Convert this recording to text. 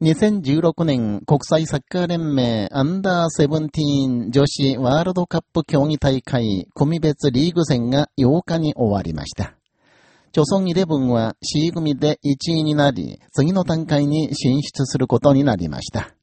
2016年国際サッカー連盟アンダーセブンティーン女子ワールドカップ競技大会組別リーグ戦が8日に終わりました。朝鮮イレブンは C 組で1位になり、次の段階に進出することになりました。